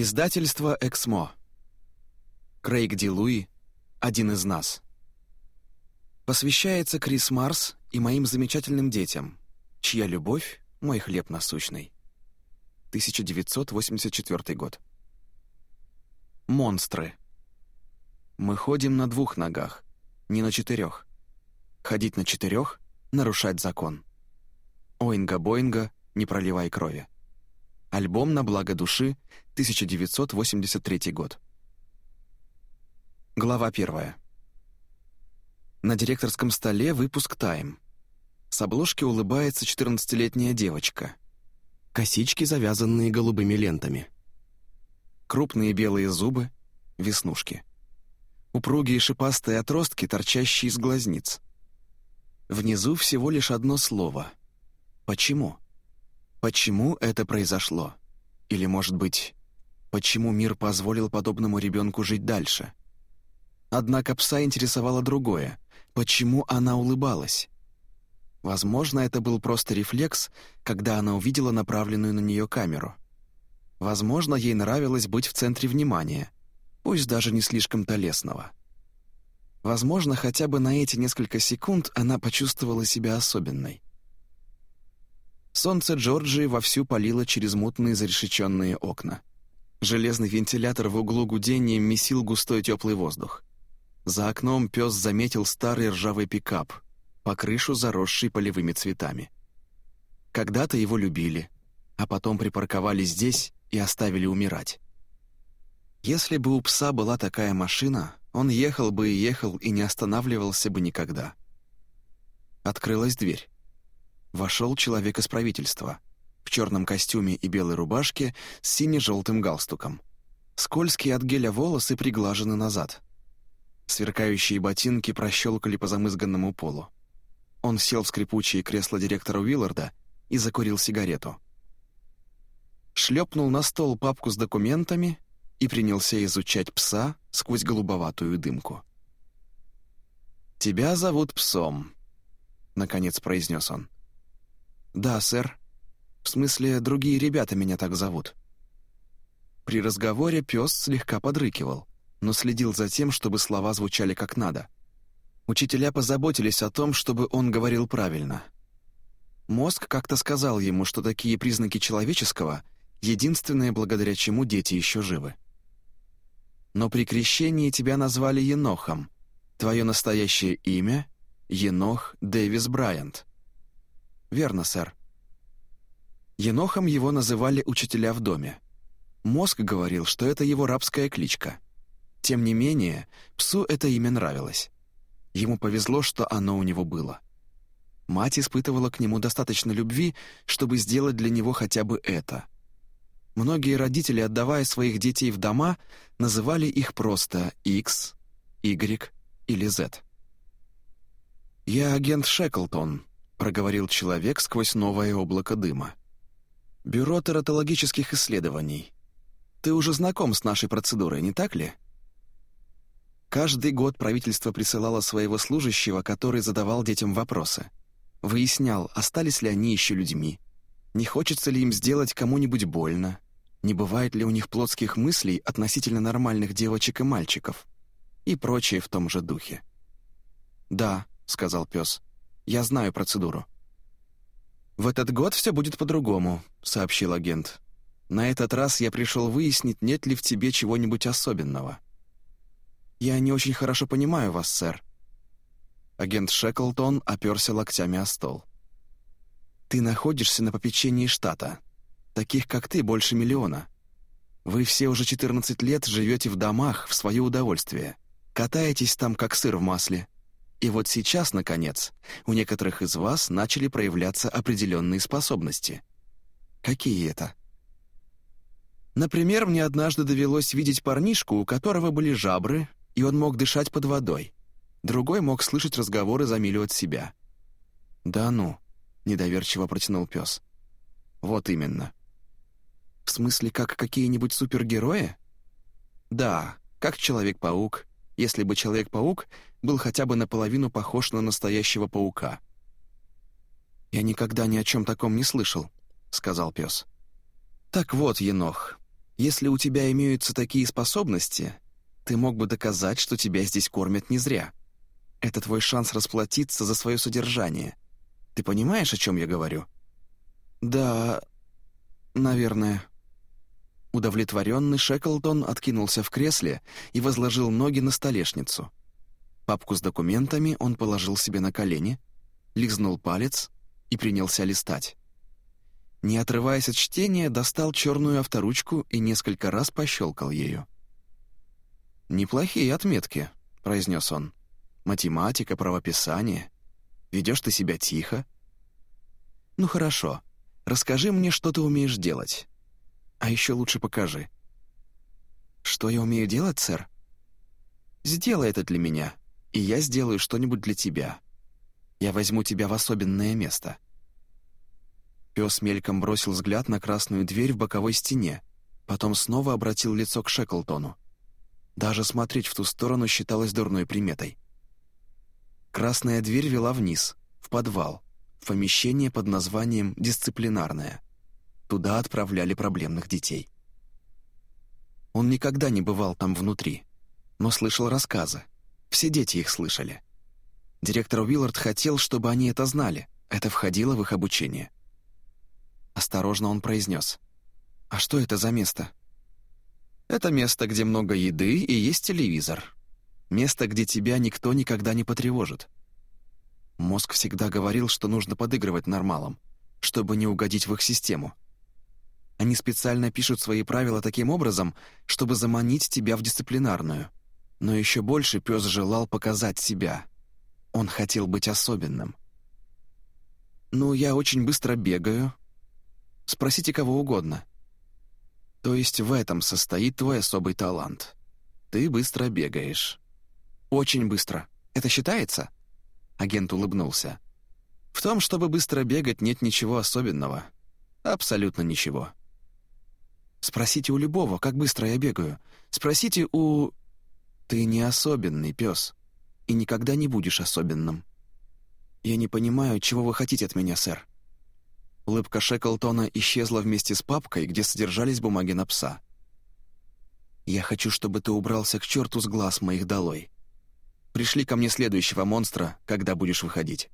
Издательство «Эксмо». Крейг Дилуи «Один из нас». Посвящается Крис Марс и моим замечательным детям, чья любовь — мой хлеб насущный. 1984 год. Монстры. Мы ходим на двух ногах, не на четырех. Ходить на четырех — нарушать закон. Оинга-боинга, не проливай крови. Альбом «На благо души», 1983 год. Глава первая. На директорском столе выпуск «Тайм». С обложки улыбается 14-летняя девочка. Косички, завязанные голубыми лентами. Крупные белые зубы, веснушки. Упругие шипастые отростки, торчащие из глазниц. Внизу всего лишь одно слово. Почему? Почему это произошло? Или, может быть, почему мир позволил подобному ребенку жить дальше? Однако пса интересовало другое. Почему она улыбалась? Возможно, это был просто рефлекс, когда она увидела направленную на нее камеру. Возможно, ей нравилось быть в центре внимания, пусть даже не слишком-то лесного. Возможно, хотя бы на эти несколько секунд она почувствовала себя особенной. Солнце Джорджии вовсю палило через мутные зарешеченные окна. Железный вентилятор в углу гудением месил густой теплый воздух. За окном пес заметил старый ржавый пикап, по крышу заросший полевыми цветами. Когда-то его любили, а потом припарковали здесь и оставили умирать. Если бы у пса была такая машина, он ехал бы и ехал и не останавливался бы никогда. Открылась дверь. Вошел человек из правительства в черном костюме и белой рубашке с сине-желтым галстуком. Скользкие от геля волосы приглажены назад. Сверкающие ботинки прощелкали по замызганному полу. Он сел в скрипучее кресло директора Уилларда и закурил сигарету. Шлепнул на стол папку с документами и принялся изучать пса сквозь голубоватую дымку. «Тебя зовут Псом», — наконец произнес он. «Да, сэр. В смысле, другие ребята меня так зовут». При разговоре пес слегка подрыкивал, но следил за тем, чтобы слова звучали как надо. Учителя позаботились о том, чтобы он говорил правильно. Мозг как-то сказал ему, что такие признаки человеческого — единственное, благодаря чему дети еще живы. «Но при крещении тебя назвали Енохом. Твое настоящее имя — Енох Дэвис Брайант. «Верно, сэр». Енохом его называли учителя в доме. Мозг говорил, что это его рабская кличка. Тем не менее, псу это имя нравилось. Ему повезло, что оно у него было. Мать испытывала к нему достаточно любви, чтобы сделать для него хотя бы это. Многие родители, отдавая своих детей в дома, называли их просто X, Y или Z. «Я агент Шеклтон», проговорил человек сквозь новое облако дыма. «Бюро тератологических исследований. Ты уже знаком с нашей процедурой, не так ли?» Каждый год правительство присылало своего служащего, который задавал детям вопросы. Выяснял, остались ли они еще людьми, не хочется ли им сделать кому-нибудь больно, не бывает ли у них плотских мыслей относительно нормальных девочек и мальчиков, и прочее в том же духе. «Да», — сказал пес, я знаю процедуру». «В этот год все будет по-другому», — сообщил агент. «На этот раз я пришел выяснить, нет ли в тебе чего-нибудь особенного». «Я не очень хорошо понимаю вас, сэр». Агент Шеклтон оперся локтями о стол. «Ты находишься на попечении штата. Таких, как ты, больше миллиона. Вы все уже 14 лет живете в домах в свое удовольствие. Катаетесь там, как сыр в масле. И вот сейчас, наконец, у некоторых из вас начали проявляться определенные способности. Какие это? Например, мне однажды довелось видеть парнишку, у которого были жабры, и он мог дышать под водой. Другой мог слышать разговоры за милю от себя. «Да ну», — недоверчиво протянул пес. «Вот именно». «В смысле, как какие-нибудь супергерои?» «Да, как Человек-паук, если бы Человек-паук был хотя бы наполовину похож на настоящего паука. «Я никогда ни о чем таком не слышал», — сказал пес. «Так вот, Енох, Если у тебя имеются такие способности, ты мог бы доказать, что тебя здесь кормят не зря. Это твой шанс расплатиться за свое содержание. Ты понимаешь, о чем я говорю?» «Да, наверное». Удовлетворенный Шеклтон откинулся в кресле и возложил ноги на столешницу. Папку с документами он положил себе на колени, лизнул палец и принялся листать. Не отрываясь от чтения, достал черную авторучку и несколько раз пощелкал ею. «Неплохие отметки», — произнес он. «Математика, правописание. Ведешь ты себя тихо». «Ну хорошо. Расскажи мне, что ты умеешь делать. А еще лучше покажи». «Что я умею делать, сэр?» «Сделай это для меня, и я сделаю что-нибудь для тебя. Я возьму тебя в особенное место». Пес мельком бросил взгляд на красную дверь в боковой стене, потом снова обратил лицо к Шеклтону. Даже смотреть в ту сторону считалось дурной приметой. Красная дверь вела вниз, в подвал, в помещение под названием «Дисциплинарное». Туда отправляли проблемных детей. Он никогда не бывал там внутри, но слышал рассказы. Все дети их слышали. Директор Уиллард хотел, чтобы они это знали. Это входило в их обучение. Осторожно он произнес. «А что это за место?» «Это место, где много еды и есть телевизор. Место, где тебя никто никогда не потревожит». Мозг всегда говорил, что нужно подыгрывать нормалам, чтобы не угодить в их систему. Они специально пишут свои правила таким образом, чтобы заманить тебя в дисциплинарную. Но еще больше пес желал показать себя. Он хотел быть особенным. «Ну, я очень быстро бегаю, Спросите кого угодно. То есть в этом состоит твой особый талант. Ты быстро бегаешь. Очень быстро. Это считается? Агент улыбнулся. В том, чтобы быстро бегать, нет ничего особенного. Абсолютно ничего. Спросите у любого, как быстро я бегаю. Спросите у... Ты не особенный, пес, и никогда не будешь особенным. Я не понимаю, чего вы хотите от меня, сэр. Улыбка Шеклтона исчезла вместе с папкой, где содержались бумаги на пса. «Я хочу, чтобы ты убрался к черту с глаз моих долой. Пришли ко мне следующего монстра, когда будешь выходить».